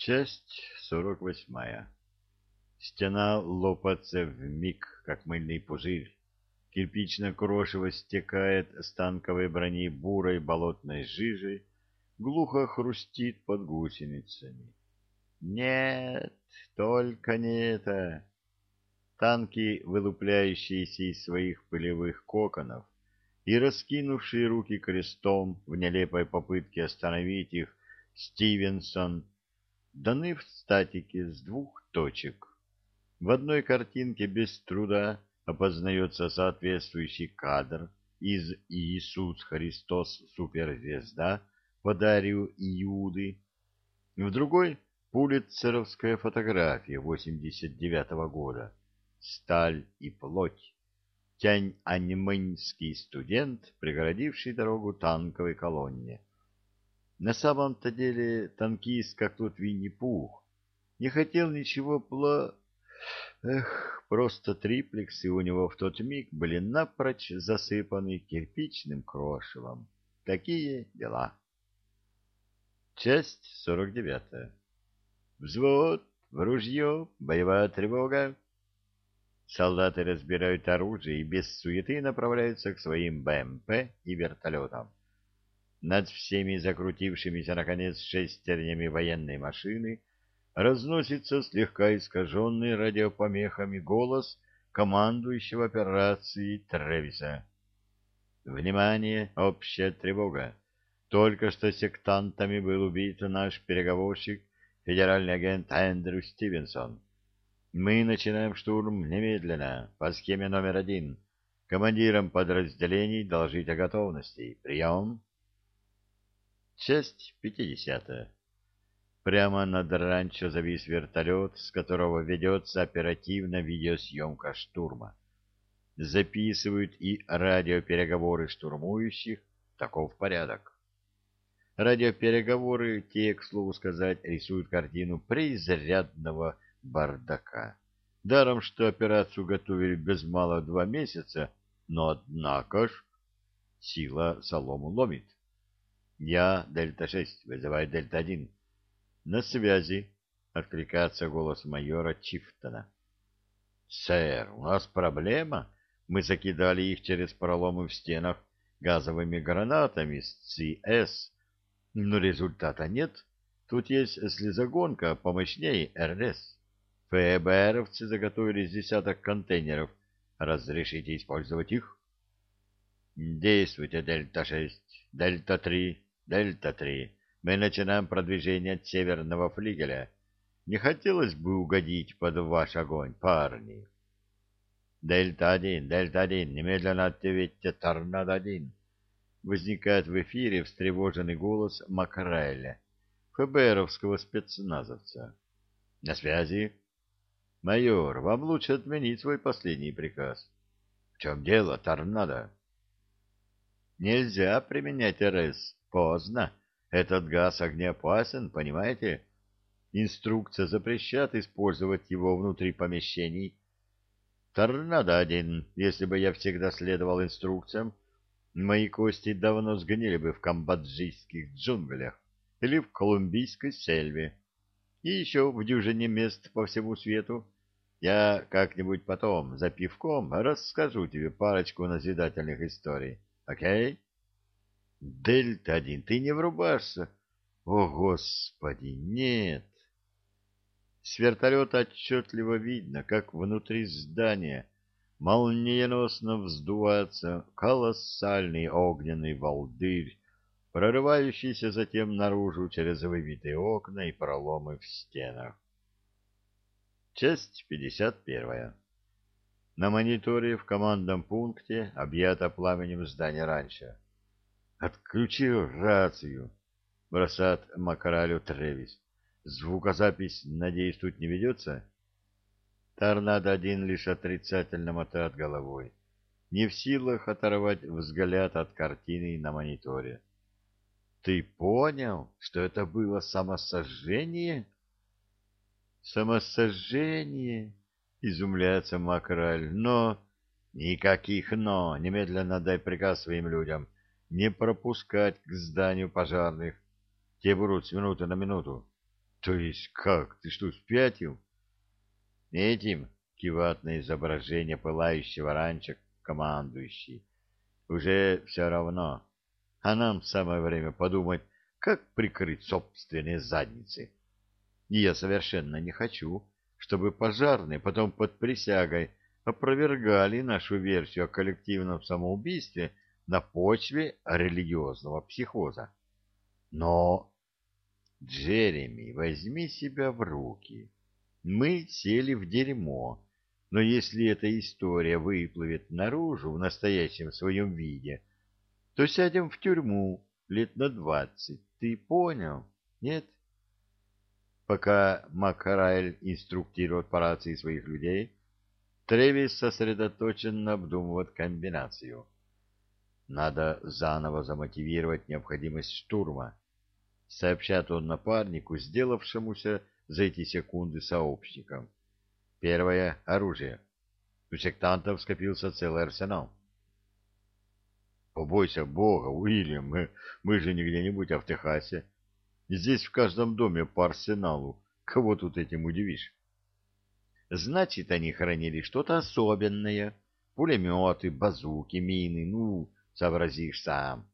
Часть сорок восьмая. Стена лопается в миг, как мыльный пузырь. Кирпичное крошево стекает с танковой брони бурой болотной жижей, глухо хрустит под гусеницами. Нет, только не это. Танки, вылупляющиеся из своих пылевых коконов и раскинувшие руки крестом в нелепой попытке остановить их, Стивенсон даны в статике с двух точек. В одной картинке без труда опознается соответствующий кадр из «Иисус Христос суперзвезда» по Дарью Иуды, в другой — пулитцеровская фотография 89 -го года «Сталь и плоть». Тянь-Аньмэньский студент, преградивший дорогу танковой колонне. На самом-то деле танкист, как тот Винни-Пух, не хотел ничего пло... Эх, просто триплексы у него в тот миг были напрочь засыпаны кирпичным крошевом. Такие дела. Часть сорок девятая. Взвод, в ружье, боевая тревога. Солдаты разбирают оружие и без суеты направляются к своим БМП и вертолетам. Над всеми закрутившимися, наконец, шестернями военной машины разносится слегка искаженный радиопомехами голос командующего операцией Тревиса. «Внимание! Общая тревога! Только что сектантами был убит наш переговорщик, федеральный агент Эндрю Стивенсон. Мы начинаем штурм немедленно, по схеме номер один. Командирам подразделений доложить о готовности. Прием!» Часть пятидесятая. Прямо над ранчо завис вертолет, с которого ведется оперативная видеосъемка штурма. Записывают и радиопереговоры штурмующих, таков порядок. Радиопереговоры, те, к слову сказать, рисуют картину преизрядного бардака. Даром, что операцию готовили без мало два месяца, но однако ж сила солому ломит. Я Дельта-6, вызываю Дельта-1. На связи, откликается голос майора Чифтона. Сэр, у нас проблема. Мы закидали их через проломы в стенах газовыми гранатами с ЦС, но результата нет. Тут есть слезогонка помощнее РС. ФБРовцы заготовили десяток контейнеров. Разрешите использовать их? Действуйте, Дельта-6, Дельта-3, Дельта-3, мы начинаем продвижение от северного флигеля. Не хотелось бы угодить под ваш огонь, парни. Дельта-1, Дельта-1, немедленно ответьте Торнадо-1. Возникает в эфире встревоженный голос Макареля, ФБРовского спецназовца. На связи. Майор, вам лучше отменить свой последний приказ. В чем дело, Торнадо? Нельзя применять РС Поздно. Этот газ огнеопасен, понимаете? Инструкция запрещает использовать его внутри помещений. Торнадо один. Если бы я всегда следовал инструкциям, мои кости давно сгнили бы в камбоджийских джунглях или в колумбийской сельве. И еще в дюжине мест по всему свету. Я как-нибудь потом, за пивком, расскажу тебе парочку назидательных историй. Окей? Дельта-1, ты не врубашься? О, Господи, нет! С вертолета отчетливо видно, как внутри здания молниеносно вздувается колоссальный огненный волдырь, прорывающийся затем наружу через выбитые окна и проломы в стенах. Часть 51. На мониторе в командном пункте объято пламенем здание раньше. Отключил рацию, бросает Макаралю Тревис. Звукозапись, надеюсь, тут не ведется? Торнадо-1 лишь отрицательно мотает головой, не в силах оторвать взгляд от картины на мониторе. Ты понял, что это было самосожжение? Самосожжение? Изумляется Макраль. Но... Никаких «но». Немедленно дай приказ своим людям — не пропускать к зданию пожарных. Те будут с минуты на минуту. То есть как? Ты что, спятил? Этим кивает на изображение пылающего ранчо командующий. Уже все равно. А нам самое время подумать, как прикрыть собственные задницы. И я совершенно не хочу, чтобы пожарные потом под присягой опровергали нашу версию о коллективном самоубийстве на почве религиозного психоза. Но, Джереми, возьми себя в руки. Мы сели в дерьмо, но если эта история выплывет наружу в настоящем своем виде, то сядем в тюрьму лет на двадцать. Ты понял? Нет? Пока Макарайль инструктирует по рации своих людей, Тревис сосредоточенно обдумывает комбинацию. Надо заново замотивировать необходимость штурма, сообщает он напарнику, сделавшемуся за эти секунды сообщником. Первое — оружие. У сектантов скопился целый арсенал. Побойся Бога, Уильям, мы, мы же не где-нибудь, а в Техасе. Здесь в каждом доме по арсеналу. Кого тут этим удивишь? Значит, они хранили что-то особенное. Пулеметы, базуки, мины, ну, сообразишь сам.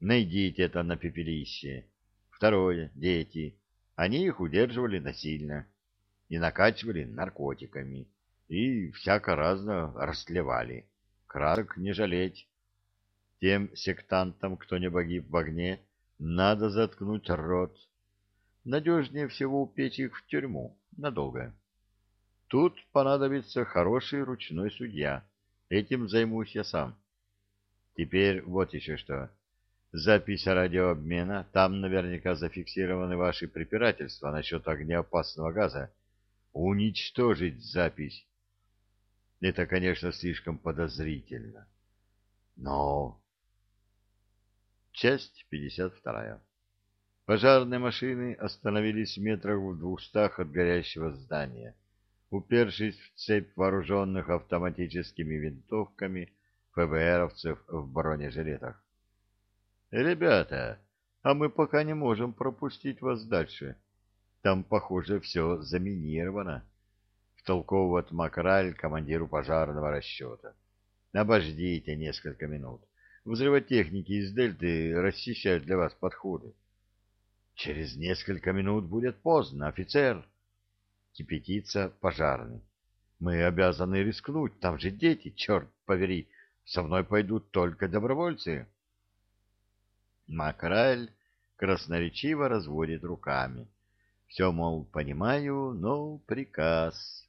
Найдите это на пепелище. Второе — дети. Они их удерживали насильно и накачивали наркотиками, и всяко разно растлевали. Красок не жалеть. Тем сектантам, кто не погиб в огне, надо заткнуть рот. Надежнее всего упечь их в тюрьму надолго. Тут понадобится хороший ручной судья. Этим займусь я сам. Теперь вот еще что. Запись радиообмена. Там наверняка зафиксированы ваши препирательства насчет огнеопасного газа. Уничтожить запись. Это, конечно, слишком подозрительно. Но Часть 52. Пожарные машины остановились в метрах в двухстах от горящего здания, упершись в цепь вооруженных автоматическими винтовками ФБРовцев в бронежилетах. «Ребята, а мы пока не можем пропустить вас дальше. Там, похоже, все заминировано», — втолковывает Макраль командиру пожарного расчета. «Обождите несколько минут». Взрывотехники из Дельты расчищают для вас подходы. Через несколько минут будет поздно, офицер. Кипятится пожарный. Мы обязаны рискнуть, там же дети, черт повери. Со мной пойдут только добровольцы. Макраль красноречиво разводит руками. Все, мол, понимаю, но приказ.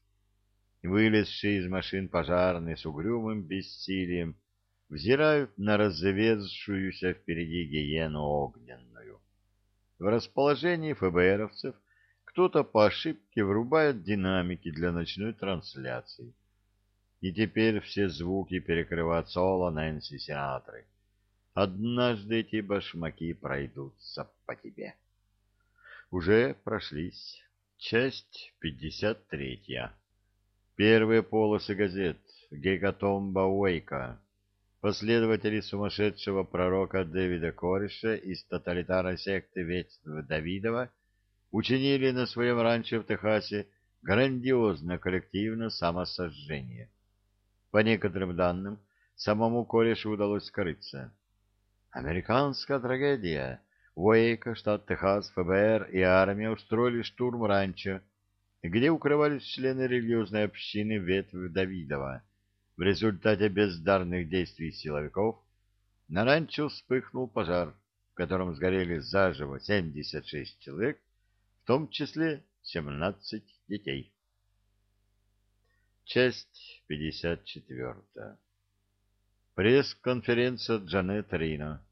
Вылезший из машин пожарный с угрюмым бессилием взирают на раззаведшуюся впереди гиену огненную. В расположении ФБРовцев кто-то по ошибке врубает динамики для ночной трансляции. И теперь все звуки перекрывают соло Нэнси Синатры. Однажды эти башмаки пройдутся по тебе. Уже прошлись. Часть 53. Первые полосы газет. Гекатомба Уэйка последователи сумасшедшего пророка Дэвида Кореша из тоталитарной секты Ветвь Давидова учинили на своем ранчо в Техасе грандиозное коллективное самосожжение. По некоторым данным, самому Корешу удалось скрыться. Американская трагедия. Уэйка, штат Техас, ФБР и армия устроили штурм ранчо, где укрывались члены религиозной общины Ветвь Давидова в результате бездарных действий силовиков на ранчо вспыхнул пожар, в котором сгорели заживо 76 человек, в том числе 17 детей. Часть 54. Пресс-конференция Джанет Рино.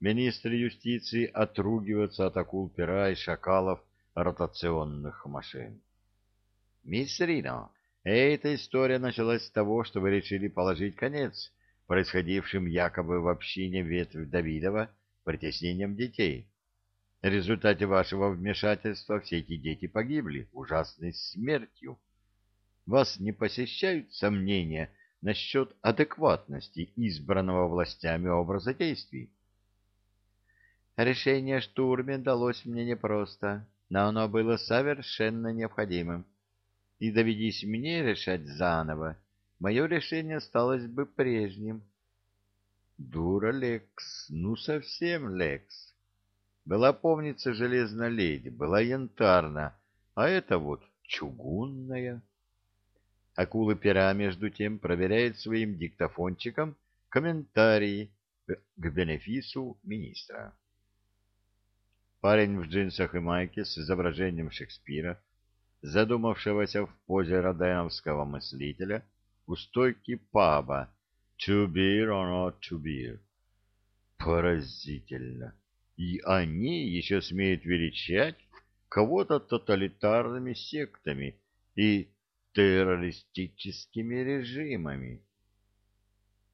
Министр юстиции отругивается от акул пера и шакалов ротационных машин. Мисс Рино, эта история началась с того, что вы решили положить конец происходившим якобы в общине ветвь Давидова притеснением детей. В результате вашего вмешательства все эти дети погибли ужасной смертью. Вас не посещают сомнения насчет адекватности избранного властями образа действий? Решение о штурме далось мне непросто, но оно было совершенно необходимым. И доведись мне решать заново, мое решение осталось бы прежним. Дура Лекс, ну совсем Лекс. Была, помнится, железная леди, была янтарна, а это вот чугунная. Акулы пера, между тем, проверяет своим диктофончиком комментарии к бенефису министра. Парень в джинсах и майке с изображением Шекспира, задумавшегося в позе роденовского мыслителя, у стойки паба «To be or not to be». Поразительно! И они еще смеют величать кого-то тоталитарными сектами и террористическими режимами.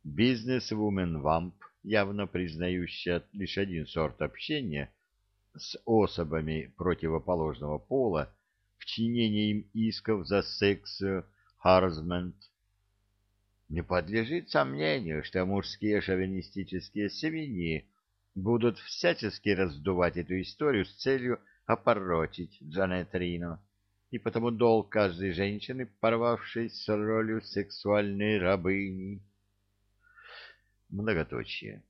Бизнес-вумен-вамп, явно признающая лишь один сорт общения с особами противоположного пола, в чинении им исков за секс-харзмент, не подлежит сомнению, что мужские шовинистические свиньи будут всячески раздувать эту историю с целью опорочить Джанет Рино, и потому долг каждой женщины, порвавшей с ролью сексуальной рабыни. Многоточие.